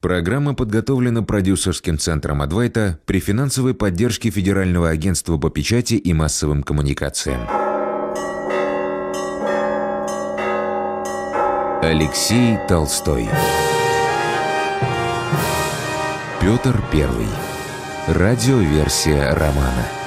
Программа подготовлена продюсерским центром «Адвайта» при финансовой поддержке Федерального агентства по печати и массовым коммуникациям. Алексей Толстой. Петр Первый. Радиоверсия романа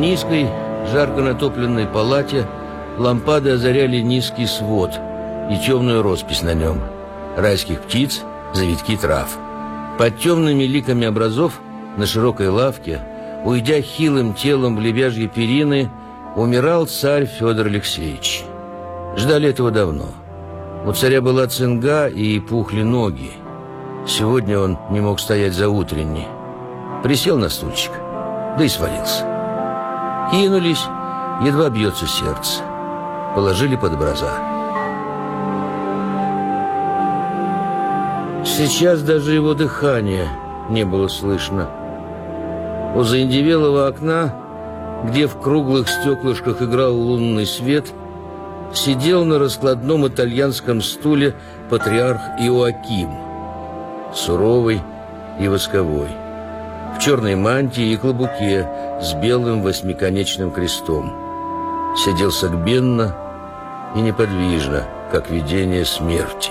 низкой, жарко натопленной палате лампады озаряли низкий свод и темную роспись на нем. Райских птиц, завитки трав. Под темными ликами образов на широкой лавке, уйдя хилым телом в лебяжьи перины, умирал царь Федор Алексеевич. Ждали этого давно. У царя была цинга и пухли ноги. Сегодня он не мог стоять за утренней. Присел на стульчик, да и свалился. Кинулись, едва бьется сердце. Положили под образа. Сейчас даже его дыхания не было слышно. У заиндевелого окна, где в круглых стеклышках играл лунный свет, сидел на раскладном итальянском стуле патриарх Иоаким, суровый и восковой в черной мантии и клобуке с белым восьмиконечным крестом. Сидел согбенно и неподвижно, как видение смерти.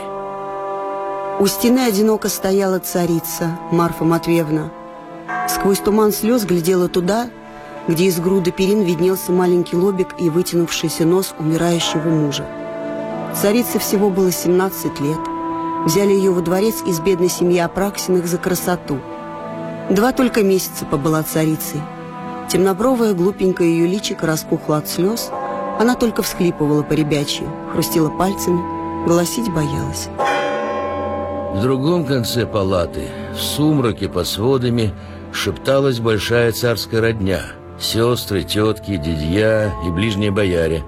У стены одиноко стояла царица Марфа Матвеевна. Сквозь туман слез глядела туда, где из груды перин виднелся маленький лобик и вытянувшийся нос умирающего мужа. Царице всего было 17 лет. Взяли ее во дворец из бедной семьи Апраксиных за красоту – Два только месяца побыла царицей. Темнобровая, глупенькая ее личико распухла от слез. Она только всхлипывала по ребячью, хрустила пальцами, голосить боялась. В другом конце палаты, в сумраке под сводами, шепталась большая царская родня. Сестры, тетки, дядья и ближние бояре.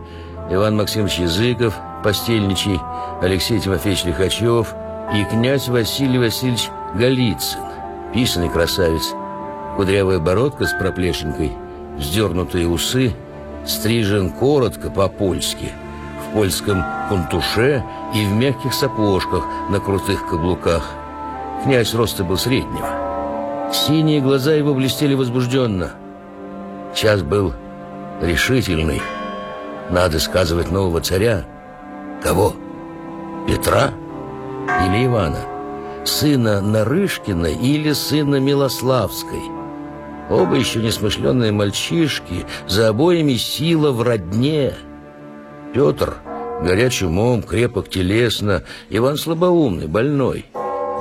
Иван Максимович Языков, постельничий, Алексей Тимофеевич Лихачев и князь Василий Васильевич Голицын писанный красавец, кудрявая бородка с проплешинкой, вздернутые усы, стрижен коротко по-польски, в польском кунтуше и в мягких сапожках на крутых каблуках. Князь роста был среднего. Синие глаза его блестели возбужденно. Час был решительный. Надо сказывать нового царя. Кого? Петра или Ивана? Сына Нарышкина или сына Милославской. Оба еще несмышленные мальчишки, за обоими сила в родне. Петр горяч умом, крепок телесно, Иван слабоумный, больной.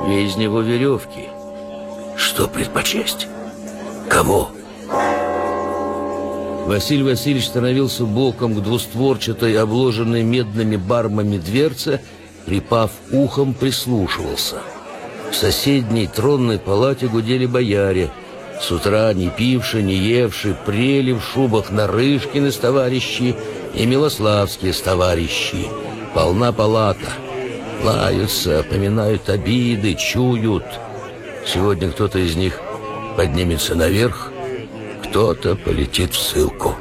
Две из него веревки. Что предпочесть? Кого? Василий Васильевич становился боком к двустворчатой, обложенной медными бармами дверце, припав ухом, прислушивался — в соседней тронной палате гудели бояре. С утра не пивши, не евши, прели в шубах Нарышкины с товарищи и Милославские с товарищи. Полна палата. Лаются, поминают обиды, чуют. Сегодня кто-то из них поднимется наверх, кто-то полетит в ссылку.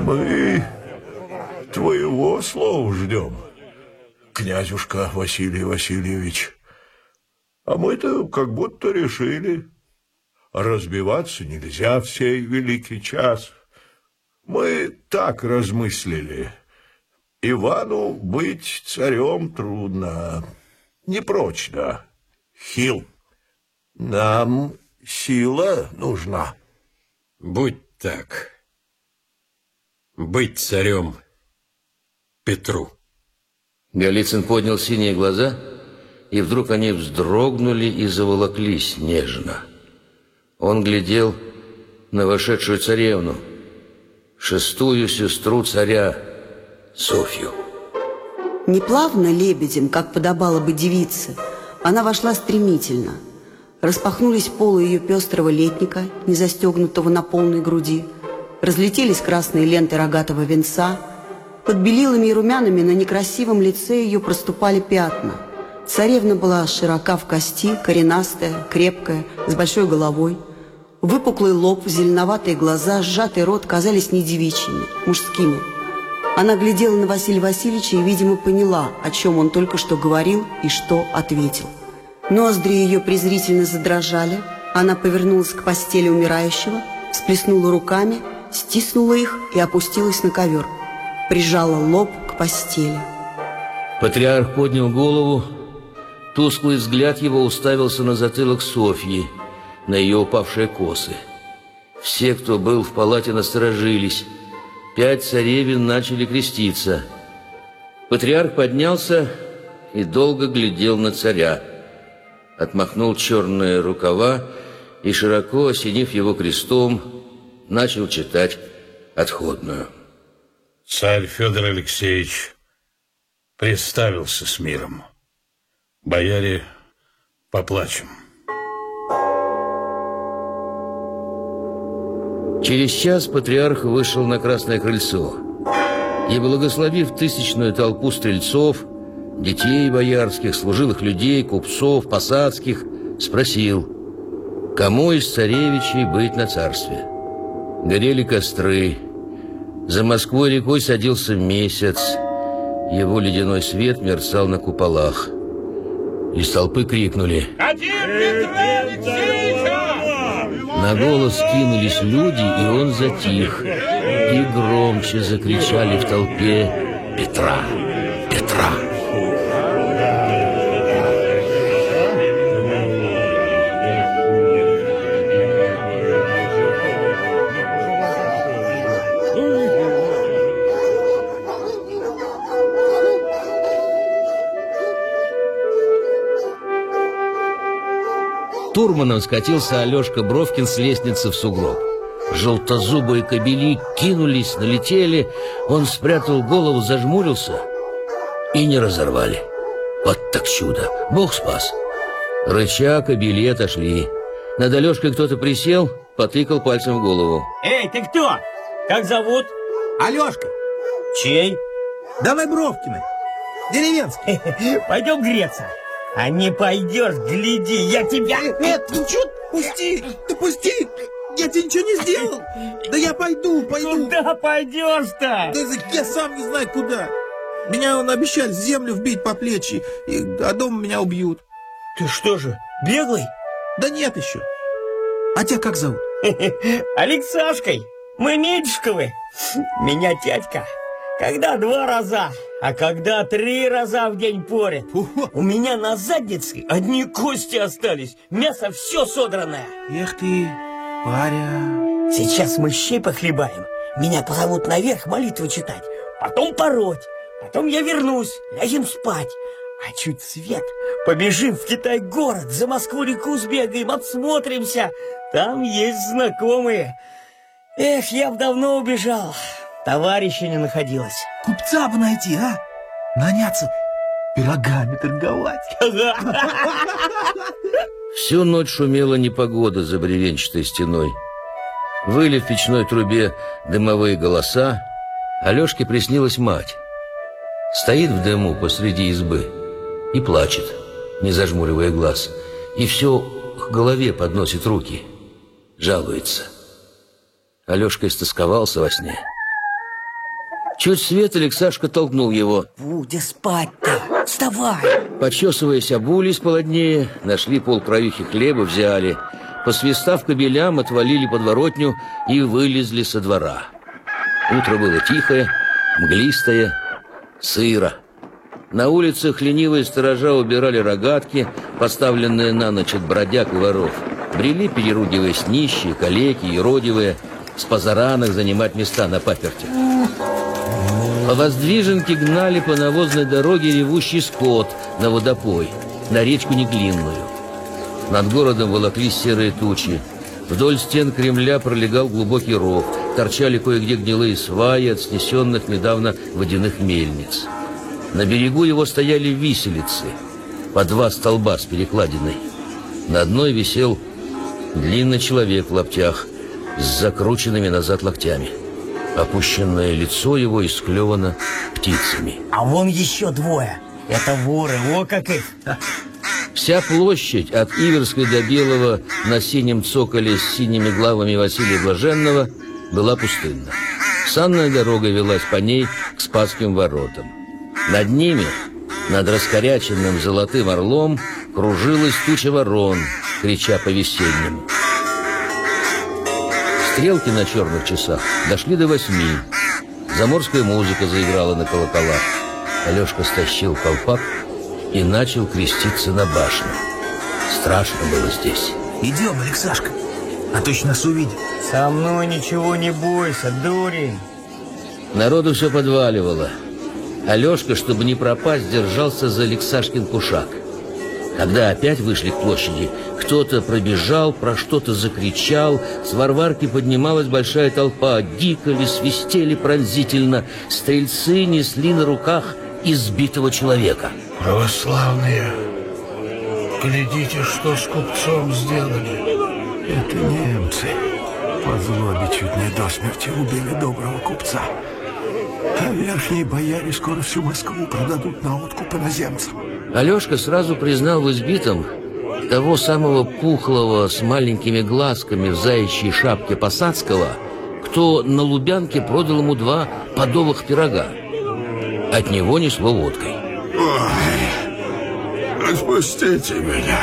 Мы твоего слова ждем, князюшка Василий Васильевич. А мы-то как будто решили, разбиваться нельзя в сей великий час. Мы так размыслили. Ивану быть царем трудно, непрочно, хил. Нам сила нужна. Будь так. Быть царем Петру. Голицын поднял синие глаза и вдруг они вздрогнули и заволоклись нежно. Он глядел на вошедшую царевну, шестую сестру царя Софью. Неплавно лебедем, как подобало бы девице, она вошла стремительно. Распахнулись полы ее пестрого летника, не застегнутого на полной груди, разлетелись красные ленты рогатого венца, под белилами и румянами на некрасивом лице ее проступали пятна – Царевна была широка в кости, коренастая, крепкая, с большой головой. Выпуклый лоб, зеленоватые глаза, сжатый рот казались не девичьими, мужскими. Она глядела на Василия Васильевича и, видимо, поняла, о чем он только что говорил и что ответил. Ноздри ее презрительно задрожали, она повернулась к постели умирающего, сплеснула руками, стиснула их и опустилась на ковер, прижала лоб к постели. Патриарх поднял голову, тусклый взгляд его уставился на затылок Софьи, на ее упавшие косы. Все, кто был в палате, насторожились. Пять царевин начали креститься. Патриарх поднялся и долго глядел на царя. Отмахнул черные рукава и, широко осенив его крестом, начал читать отходную. Царь Федор Алексеевич представился с миром. Бояре, поплачем. Через час патриарх вышел на Красное Крыльцо и, благословив тысячную толпу стрельцов, детей боярских, служилых людей, купцов, посадских, спросил, кому из царевичей быть на царстве. Горели костры, за Москвой рекой садился месяц, его ледяной свет мерцал на куполах. Из толпы крикнули Хотим Петра Алексеевича! На голос кинулись люди, и он затих. И громче закричали в толпе «Петра! Петра!» Турманом скатился Алешка Бровкин с лестницы в сугроб. Желтозубые кобели кинулись, налетели. Он спрятал голову, зажмурился и не разорвали. Вот так чудо! Бог спас! Рыча кобели отошли. Над Алешкой кто-то присел, потыкал пальцем в голову. Эй, ты кто? Как зовут? Алешка, Чей? давай Бровкина. Деревенский. Пойдем греться. А не пойдешь, гляди, я тебя... Нет, ну чё, пусти, ты пусти. Я тебе ничего не сделал. Да я пойду, пойду. Куда пойдешь-то? Да я сам не знаю куда. Меня он обещали в землю вбить по плечи, и, а дома меня убьют. Ты что же, беглый? Да нет еще. А тебя как зовут? Алексашкой. Мы Меджковы. Меня тятька. Когда два раза, а когда три раза в день порят. У меня на заднице одни кости остались. Мясо все содранное. Эх ты, паря. Сейчас мы щей похлебаем. Меня позовут наверх молитвы читать. Потом пороть. Потом я вернусь. Ляжем спать. А чуть свет. Побежим в Китай-город. За Москву-реку сбегаем. Отсмотримся. Там есть знакомые. Эх, я б давно убежал. Товарища не находилось. Купца бы найти, а? Наняться, пирогами торговать. Всю ночь шумела непогода за бревенчатой стеной. Выли в печной трубе дымовые голоса. Алешке приснилась мать. Стоит в дыму посреди избы и плачет, не зажмуривая глаз. И все к голове подносит руки. Жалуется. Алешка истосковался во сне. Чуть свет Алексашка толкнул его. Буде спать-то. Вставай. Почесываясь, обулись полотнее, нашли полкраюхи хлеба, взяли. Посвистав кобелям, отвалили подворотню и вылезли со двора. Утро было тихое, мглистое, сыро. На улицах ленивые сторожа убирали рогатки, поставленные на ночь от бродяг и воров. Брели, переругиваясь нищие, калеки, иродивые, с позаранок занимать места на паперте. По воздвиженке гнали по навозной дороге ревущий скот на водопой, на речку Неглинную. Над городом волоклись серые тучи. Вдоль стен Кремля пролегал глубокий ров, торчали кое-где гнилые сваи от снесенных недавно водяных мельниц. На берегу его стояли виселицы, по два столба с перекладиной. На одной висел длинный человек в лаптях с закрученными назад локтями. Опущенное лицо его исклевано птицами. А вон еще двое. Это воры, о как их! Вся площадь от Иверской до Белого на синем цоколе с синими главами Василия Блаженного была пустынна. Санная дорога велась по ней к Спасским воротам. Над ними, над раскоряченным золотым орлом, кружилась туча ворон, крича по весеннему. Стрелки на черных часах дошли до восьми. Заморская музыка заиграла на колоколах. Алешка стащил колпак и начал креститься на башню. Страшно было здесь. Идем, Алексашка, а точно нас увидят. Со мной ничего не бойся, дурень. Народу все подваливало. Алешка, чтобы не пропасть, держался за Алексашкин кушак. Когда опять вышли к площади, кто-то пробежал, про что-то закричал, с Варварки поднималась большая толпа, дикали, свистели пронзительно, стрельцы несли на руках избитого человека. Православные, глядите, что с купцом сделали. Это немцы. По злобе чуть не до смерти убили доброго купца. А верхние бояре скоро всю Москву продадут на откуп иноземцам. Алешка сразу признал в избитом того самого пухлого с маленькими глазками в заячьей шапке Посадского, кто на Лубянке продал ему два подовых пирога. От него несло водкой. Отпустите меня.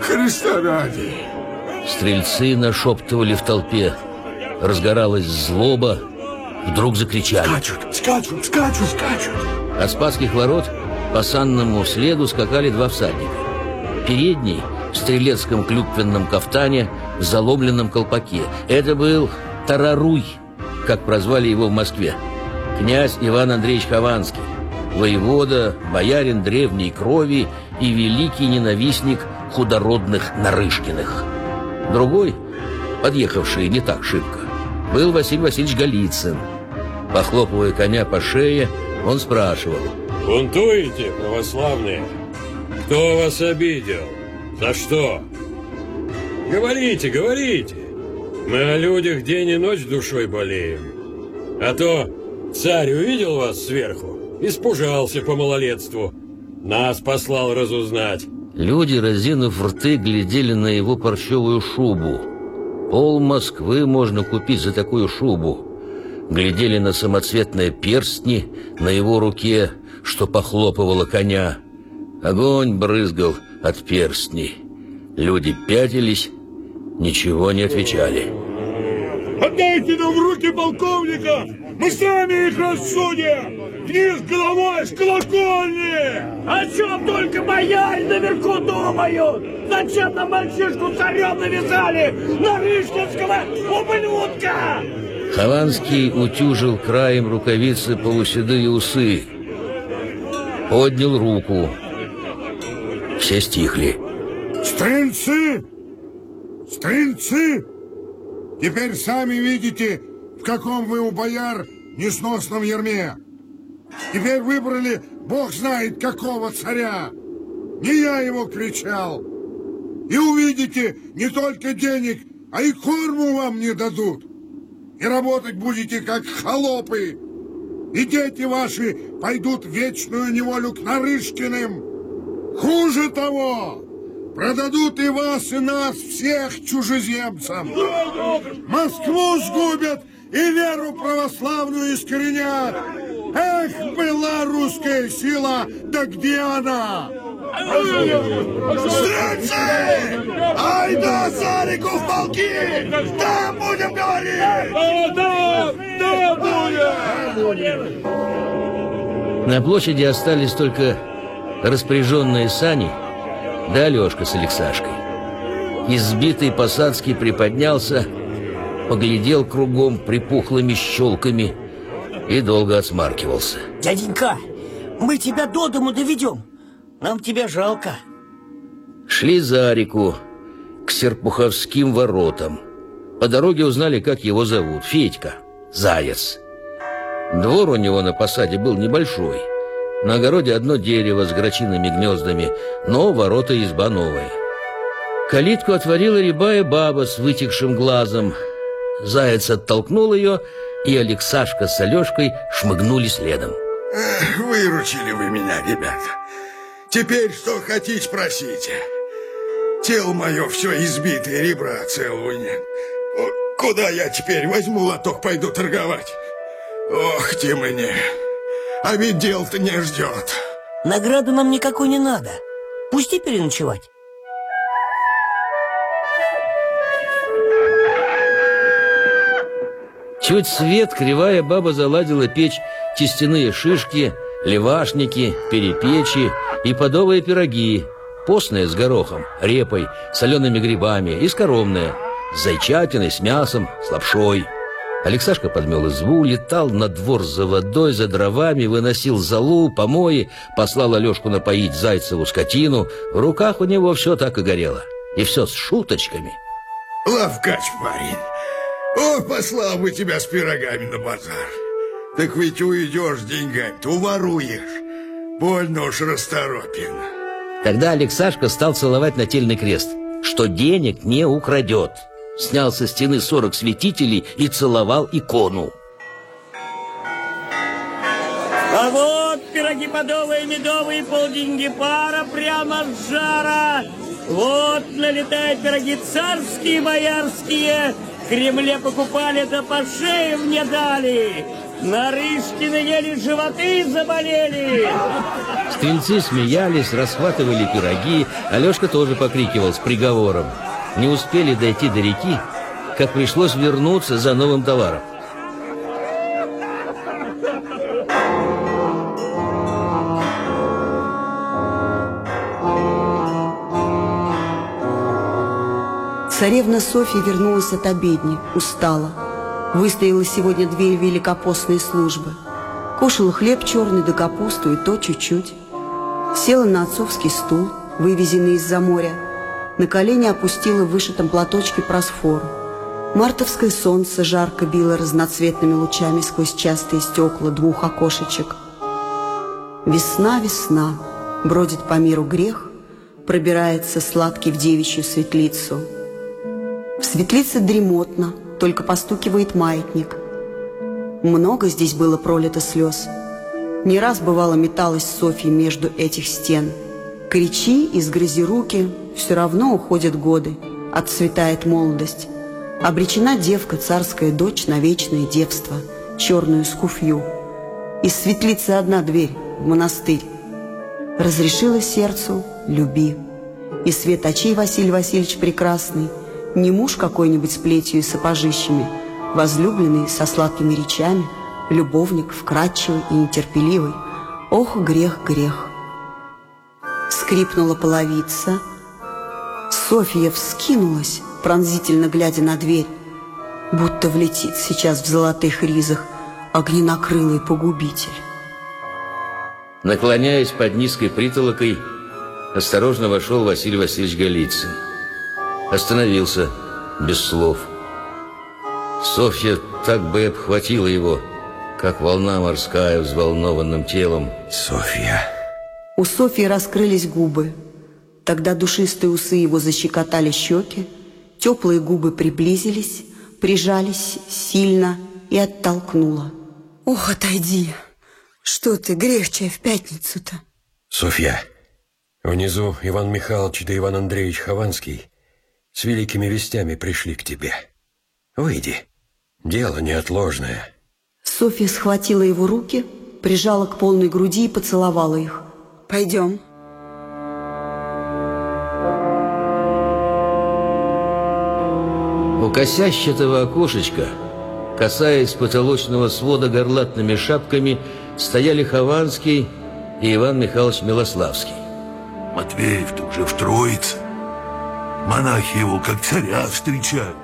Христа ради. Стрельцы нашептывали в толпе. Разгоралась злоба. Вдруг закричали. Скачут, скачут, скачут, скачут. От Спасских ворот по санному следу скакали два всадника. Передний в стрелецком клюквенном кафтане, в заломленном колпаке. Это был Тараруй, как прозвали его в Москве. Князь Иван Андреевич Хованский, воевода, боярин древней крови и великий ненавистник худородных Нарышкиных. Другой, подъехавший не так шибко, был Василий Васильевич Голицын. Похлопывая коня по шее, он спрашивал. Бунтуете, православные? Кто вас обидел? За что? Говорите, говорите. Мы о людях день и ночь душой болеем. А то царь увидел вас сверху, испужался по малолетству. Нас послал разузнать. Люди, разинув рты, глядели на его парчевую шубу. Пол Москвы можно купить за такую шубу. Глядели на самоцветные перстни на его руке, что похлопывало коня. Огонь брызгал от перстней. Люди пятились, ничего не отвечали. Отдайте нам в руки полковника! Мы сами их рассудим! Вниз головой с колокольни! О чем только бояре наверху думают? Зачем нам мальчишку царем навязали? Нарышкинского ублюдка! Хованский утюжил краем рукавицы полуседые усы. Поднял руку. Все стихли. Стрельцы! Стрельцы! Теперь сами видите, в каком вы у бояр несносном ерме. Теперь выбрали, бог знает, какого царя. Не я его кричал. И увидите, не только денег, а и корму вам не дадут. И работать будете, как холопы. И дети ваши пойдут в вечную неволю к Нарышкиным. Хуже того, продадут и вас, и нас, всех чужеземцам. Москву сгубят и веру православную искоренят. Эх, была русская сила, да где она? Стрельцы! Ай да, Царику в полки! Там будем говорить! Да, да, будем! На площади остались только распоряженные сани да Алешка с Алексашкой. Избитый Посадский приподнялся, поглядел кругом припухлыми щелками и долго отсмаркивался. Дяденька, мы тебя до дому доведем. Нам тебя жалко. Шли за реку к Серпуховским воротам. По дороге узнали, как его зовут. Федька. Заяц. Двор у него на посаде был небольшой. На огороде одно дерево с грачиными гнездами, но ворота изба новая. Калитку отворила рябая баба с вытекшим глазом. Заяц оттолкнул ее, и Алексашка с Алешкой шмыгнули следом. Эх, выручили вы меня, ребята. Теперь что хотите, просите. Тело мое все избитое, ребра целого нет. Куда я теперь возьму лоток, пойду торговать? Ох ты мне, а ведь дел-то не ждет. Награду нам никакой не надо. Пусти переночевать. Чуть свет, кривая баба заладила печь тестяные шишки, левашники, перепечи и подовые пироги, постные с горохом, репой, солеными грибами и скоромные, с зайчатиной, с мясом, с лапшой. Алексашка подмел избу, летал на двор за водой, за дровами, выносил залу, помои, послал Алешку напоить Зайцеву скотину. В руках у него все так и горело. И все с шуточками. Лавкач, парень. О, послал бы тебя с пирогами на базар. Так ведь уйдешь деньгами-то, уворуешь. Больно уж расторопен. Тогда Алексашка стал целовать нательный крест, что денег не украдет. Снял со стены 40 святителей и целовал икону. А вот пироги подовые, медовые, полденьги пара прямо с жара. Вот налетают пироги царские, боярские, Кремле покупали, да по шее мне дали. Нарышкины ели, животы заболели. Стрельцы смеялись, расхватывали пироги. Алешка тоже покрикивал с приговором. Не успели дойти до реки, как пришлось вернуться за новым товаром. Царевна Софья вернулась от обедни, устала. Выстояла сегодня две великопостные службы. Кушала хлеб черный да капусту, и то чуть-чуть. Села на отцовский стул, вывезенный из-за моря. На колени опустила в вышитом платочке просфору. Мартовское солнце жарко било разноцветными лучами сквозь частые стекла двух окошечек. Весна, весна, бродит по миру грех, пробирается сладкий в девичью светлицу – светлице дремотно, только постукивает маятник. Много здесь было пролито слез. Не раз бывало металась Софья между этих стен. Кричи, изгрызи руки, все равно уходят годы, отцветает молодость. Обречена девка, царская дочь, на вечное девство, черную скуфью. Из светлицы одна дверь, в монастырь. Разрешила сердцу, люби. И свет очей Василий Васильевич прекрасный – не муж какой-нибудь с плетью и сапожищами, возлюбленный со сладкими речами, любовник вкрадчивый и нетерпеливый. Ох, грех, грех! Скрипнула половица. Софья вскинулась, пронзительно глядя на дверь, будто влетит сейчас в золотых ризах огненакрылый погубитель. Наклоняясь под низкой притолокой, осторожно вошел Василий Васильевич Голицын. Остановился, без слов. Софья так бы и обхватила его, как волна морская взволнованным телом. Софья. У Софьи раскрылись губы. Тогда душистые усы его защекотали щеки, теплые губы приблизились, прижались сильно и оттолкнула. Ох, отойди! Что ты, грехчая в пятницу-то? Софья, внизу Иван Михайлович да Иван Андреевич Хованский с великими вестями пришли к тебе. Выйди, дело неотложное». Софья схватила его руки, прижала к полной груди и поцеловала их. «Пойдем». У косящего окошечка, касаясь потолочного свода горлатными шапками, стояли Хованский и Иван Михайлович Милославский. Матвеев-то уже в Троице. Монахи его как царя встречают.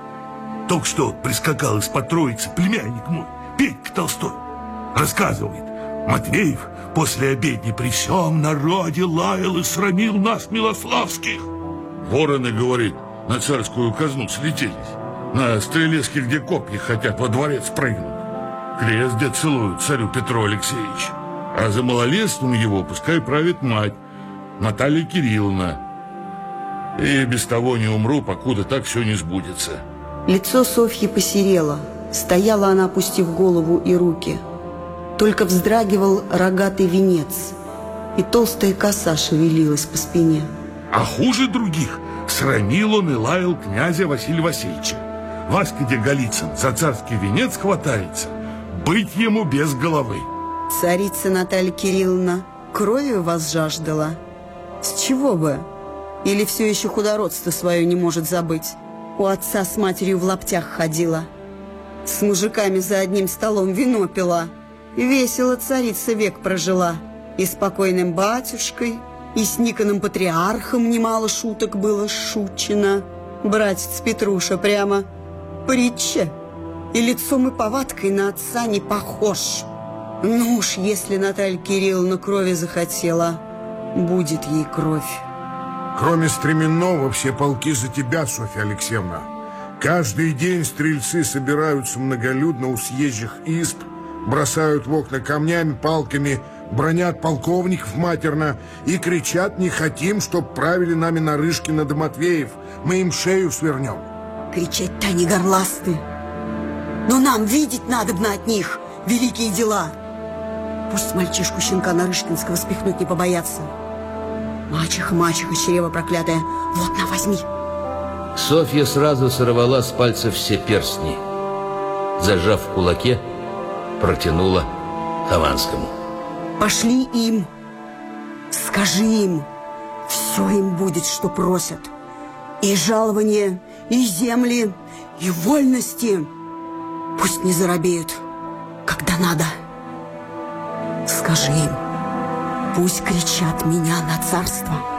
Только что прискакал из-под троицы племянник мой, Петька Толстой. Рассказывает, Матвеев после обедни при всем народе лаял и срамил нас, Милославских. Вороны, говорит, на царскую казну слетелись. На стрелецких, где копья хотят во дворец прыгнуть. Крест где целуют царю Петру Алексеевичу. А за малолетством его пускай правит мать, Наталья Кирилловна, и без того не умру, покуда так все не сбудется. Лицо Софьи посерело. Стояла она, опустив голову и руки. Только вздрагивал рогатый венец, и толстая коса шевелилась по спине. А хуже других срамил он и лаял князя Василия Васильевича. Васька де Голицын за царский венец хватается, быть ему без головы. Царица Наталья Кирилловна кровью вас жаждала? С чего бы? Или все еще худородство свое не может забыть? У отца с матерью в лаптях ходила. С мужиками за одним столом вино пила. Весело царица век прожила. И спокойным батюшкой, и с Никоном Патриархом немало шуток было шучено. Братец Петруша прямо притча. И лицом и повадкой на отца не похож. Ну уж, если Наталья Кирилловна крови захотела, будет ей кровь. Кроме Стременного, все полки за тебя, Софья Алексеевна. Каждый день стрельцы собираются многолюдно у съезжих исп, бросают в окна камнями, палками, бронят полковников матерно и кричат «Не хотим, чтоб правили нами Нарышкина да Матвеев, мы им шею свернем». Кричать-то они горласты. Но нам видеть надобно от них великие дела. Пусть мальчишку щенка Нарышкинского спихнуть не побоятся. Мачеха, мачеха, чрево проклятая, вот на, возьми. Софья сразу сорвала с пальцев все перстни. Зажав в кулаке, протянула Хованскому. Пошли им, скажи им, все им будет, что просят. И жалование, и земли, и вольности. Пусть не заробеют, когда надо. Скажи им, пусть кричат меня на царство.